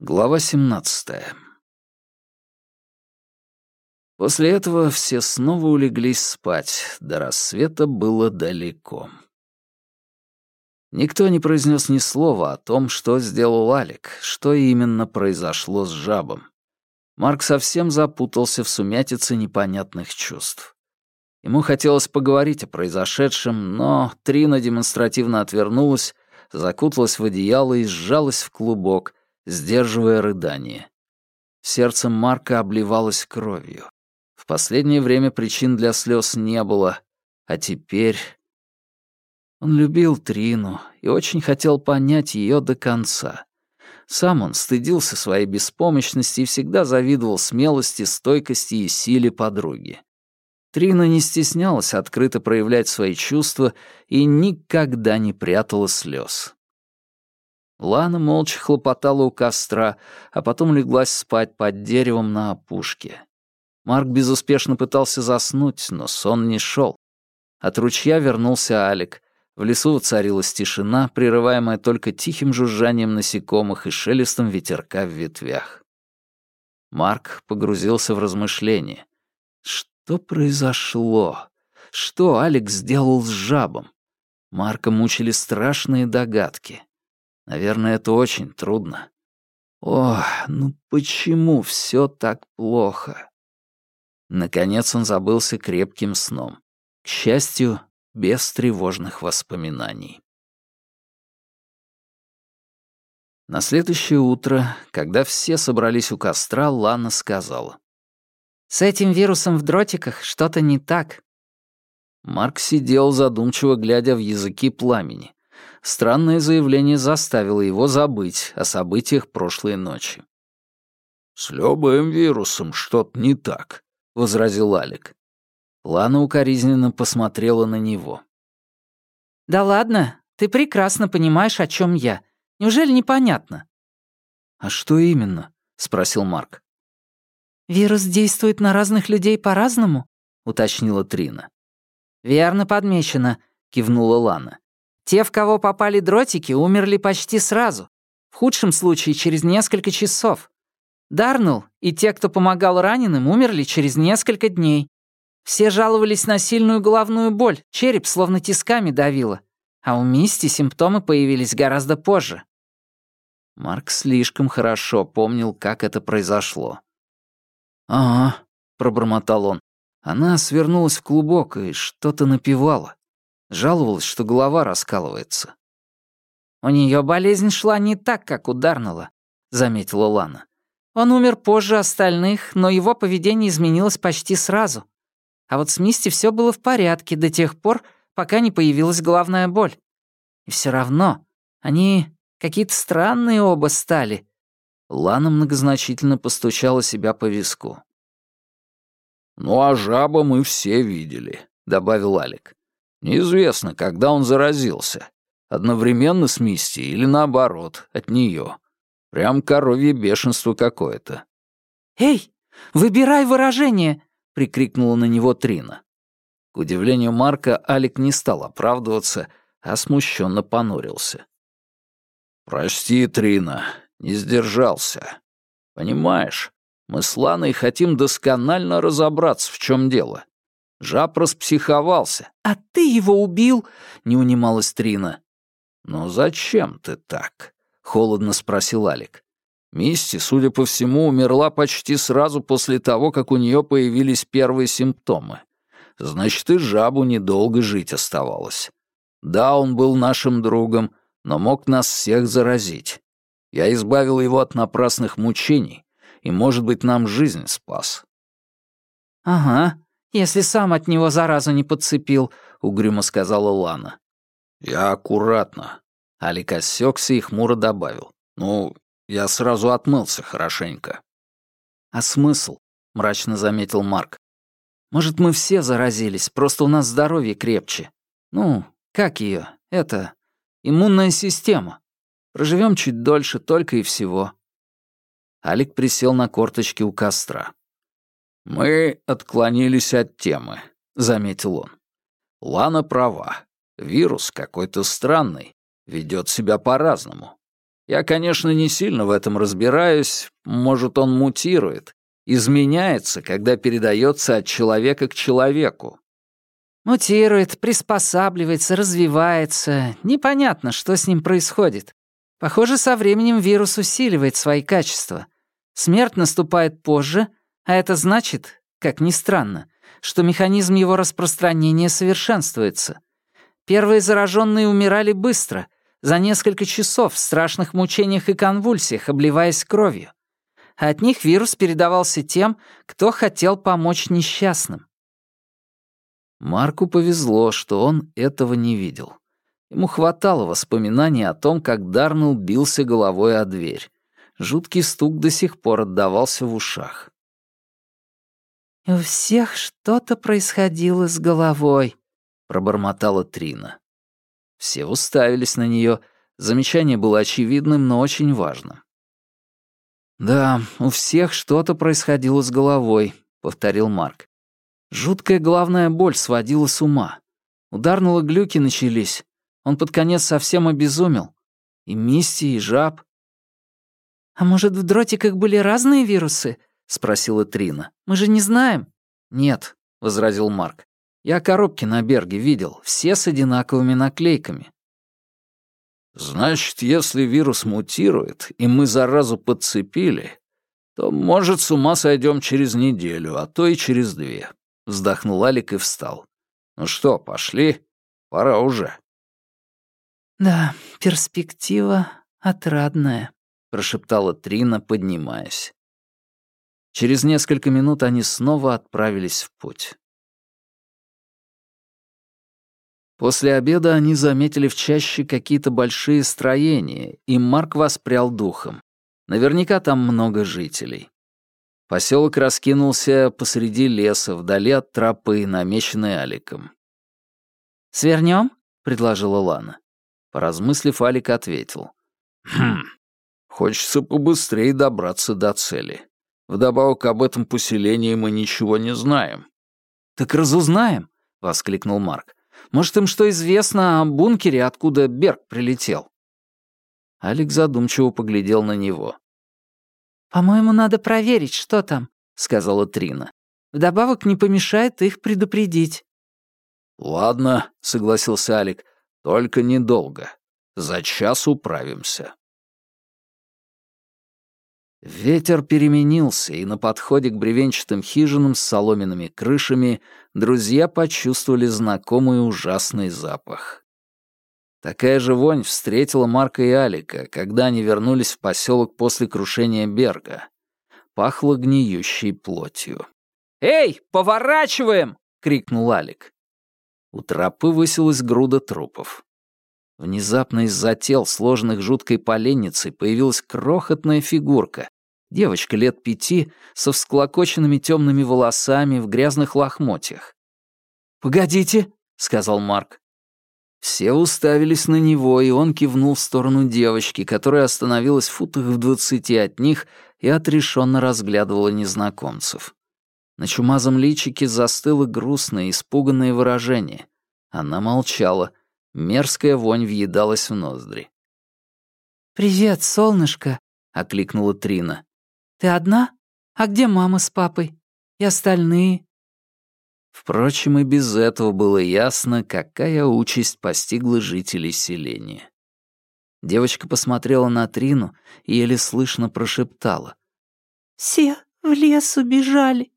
Глава 17. После этого все снова улеглись спать, до рассвета было далеко. Никто не произнес ни слова о том, что сделал Алик, что именно произошло с жабом. Марк совсем запутался в сумятице непонятных чувств. Ему хотелось поговорить о произошедшем, но Трина демонстративно отвернулась, закуталась в одеяло и сжалась в клубок, сдерживая рыдание. Сердце Марка обливалось кровью. В последнее время причин для слез не было, а теперь... Он любил Трину и очень хотел понять ее до конца. Сам он стыдился своей беспомощности и всегда завидовал смелости, стойкости и силе подруги. Трина не стеснялась открыто проявлять свои чувства и никогда не прятала слез. Лана молча хлопотала у костра, а потом леглась спать под деревом на опушке. Марк безуспешно пытался заснуть, но сон не шел. От ручья вернулся Алик. В лесу воцарилась тишина, прерываемая только тихим жужжанием насекомых и шелестом ветерка в ветвях. Марк погрузился в размышления. Что произошло? Что Алекс сделал с жабом? Марка мучили страшные догадки. Наверное, это очень трудно. О, ну почему все так плохо? Наконец он забылся крепким сном. К счастью, без тревожных воспоминаний. На следующее утро, когда все собрались у костра, Лана сказала. «С этим вирусом в дротиках что-то не так». Марк сидел задумчиво, глядя в языки пламени. Странное заявление заставило его забыть о событиях прошлой ночи. «С любым вирусом что-то не так», — возразил Алик. Лана укоризненно посмотрела на него. «Да ладно, ты прекрасно понимаешь, о чем я. Неужели непонятно?» «А что именно?» — спросил Марк. «Вирус действует на разных людей по-разному?» — уточнила Трина. «Верно подмечено», — кивнула Лана. Те, в кого попали дротики, умерли почти сразу. В худшем случае через несколько часов. Дарнелл и те, кто помогал раненым, умерли через несколько дней. Все жаловались на сильную головную боль, череп словно тисками давило. А у Мисти симптомы появились гораздо позже. Марк слишком хорошо помнил, как это произошло. «Ага», — пробормотал он. Она свернулась в клубок и что-то напевала. Жаловалась, что голова раскалывается. «У нее болезнь шла не так, как у Дарнелла», — заметила Лана. «Он умер позже остальных, но его поведение изменилось почти сразу. А вот с Мисти все было в порядке до тех пор, пока не появилась головная боль. И все равно они какие-то странные оба стали». Лана многозначительно постучала себя по виску. «Ну а жаба мы все видели», — добавил Алик. Неизвестно, когда он заразился. Одновременно с Мисти или наоборот, от нее. Прям коровье бешенство какое-то. «Эй, выбирай выражение!» — прикрикнула на него Трина. К удивлению Марка, Алик не стал оправдываться, а смущенно понурился. «Прости, Трина, не сдержался. Понимаешь, мы с Ланой хотим досконально разобраться, в чем дело. Жаб распсиховался. «А ты его убил?» — не унималась Трина. «Но зачем ты так?» — холодно спросил Алик. Мисти, судя по всему, умерла почти сразу после того, как у нее появились первые симптомы. Значит, и жабу недолго жить оставалось. Да, он был нашим другом, но мог нас всех заразить. Я избавил его от напрасных мучений, и, может быть, нам жизнь спас. «Ага», если сам от него заразу не подцепил», — угрюмо сказала Лана. «Я аккуратно». Алик осёкся и хмуро добавил. «Ну, я сразу отмылся хорошенько». «А смысл?» — мрачно заметил Марк. «Может, мы все заразились, просто у нас здоровье крепче. Ну, как ее? Это... иммунная система. Проживем чуть дольше, только и всего». Алик присел на корточки у костра. «Мы отклонились от темы», — заметил он. «Лана права. Вирус какой-то странный, ведет себя по-разному. Я, конечно, не сильно в этом разбираюсь, может, он мутирует, изменяется, когда передается от человека к человеку. Мутирует, приспосабливается, развивается. Непонятно, что с ним происходит. Похоже, со временем вирус усиливает свои качества. Смерть наступает позже, а это значит, как ни странно, что механизм его распространения совершенствуется. Первые зараженные умирали быстро, за несколько часов в страшных мучениях и конвульсиях, обливаясь кровью. А от них вирус передавался тем, кто хотел помочь несчастным. Марку повезло, что он этого не видел. Ему хватало воспоминаний о том, как Дарнелл бился головой о дверь. Жуткий стук до сих пор отдавался в ушах. «У всех что-то происходило с головой», — пробормотала Трина. Все уставились на нее. Замечание было очевидным, но очень важным. «Да, у всех что-то происходило с головой», — повторил Марк. Жуткая головная боль сводила с ума. Ударнуло глюки начались. Он под конец совсем обезумел. И Мисти, и жаб. «А может, в дротиках были разные вирусы?» — спросила Трина. «Мы же не знаем». «Нет», — возразил Марк. «Я коробки на Берге видел, все с одинаковыми наклейками». «Значит, если вирус мутирует, и мы заразу подцепили, то, может, с ума сойдем через неделю, а то и через две», — вздохнул Алик и встал. «Ну что, пошли? Пора уже». «Да, перспектива отрадная», — прошептала Трина, поднимаясь. Через несколько минут они снова отправились в путь. После обеда они заметили в чаще какие-то большие строения, и Марк воспрял духом. Наверняка там много жителей. Поселок раскинулся посреди леса, вдали от тропы, намеченной Аликом. «Свернем?» — предложила Лана. Поразмыслив, Алик ответил. «Хм, хочется побыстрее добраться до цели. Вдобавок об этом поселении мы ничего не знаем». «Так разузнаем», — воскликнул Марк. «Может, им что известно о бункере, откуда Берг прилетел?» Алик задумчиво поглядел на него. «По-моему, надо проверить, что там», — сказала Трина. «Вдобавок не помешает их предупредить». «Ладно», — согласился Алик, — «только недолго. За час управимся». Ветер переменился, и на подходе к бревенчатым хижинам с соломенными крышами друзья почувствовали знакомый ужасный запах. Такая же вонь встретила Марка и Алика, когда они вернулись в поселок после крушения Берга. Пахло гниющей плотью. «Эй, поворачиваем!» — крикнул Алик. У тропы высилась груда трупов. Внезапно из-за тел, сложенных жуткой поленницей, появилась крохотная фигурка, Девочка лет пяти, со всклокоченными темными волосами, в грязных лохмотьях. «Погодите», — сказал Марк. Все уставились на него, и он кивнул в сторону девочки, которая остановилась в футах в двадцати от них и отрешенно разглядывала незнакомцев. На чумазом личике застыло грустное, испуганное выражение. Она молчала. Мерзкая вонь въедалась в ноздри. «Привет, солнышко», — окликнула Трина. Ты одна? А где мама с папой? И остальные?» Впрочем, и без этого было ясно, какая участь постигла жителей селения. Девочка посмотрела на Трину и еле слышно прошептала. «Все в лес убежали».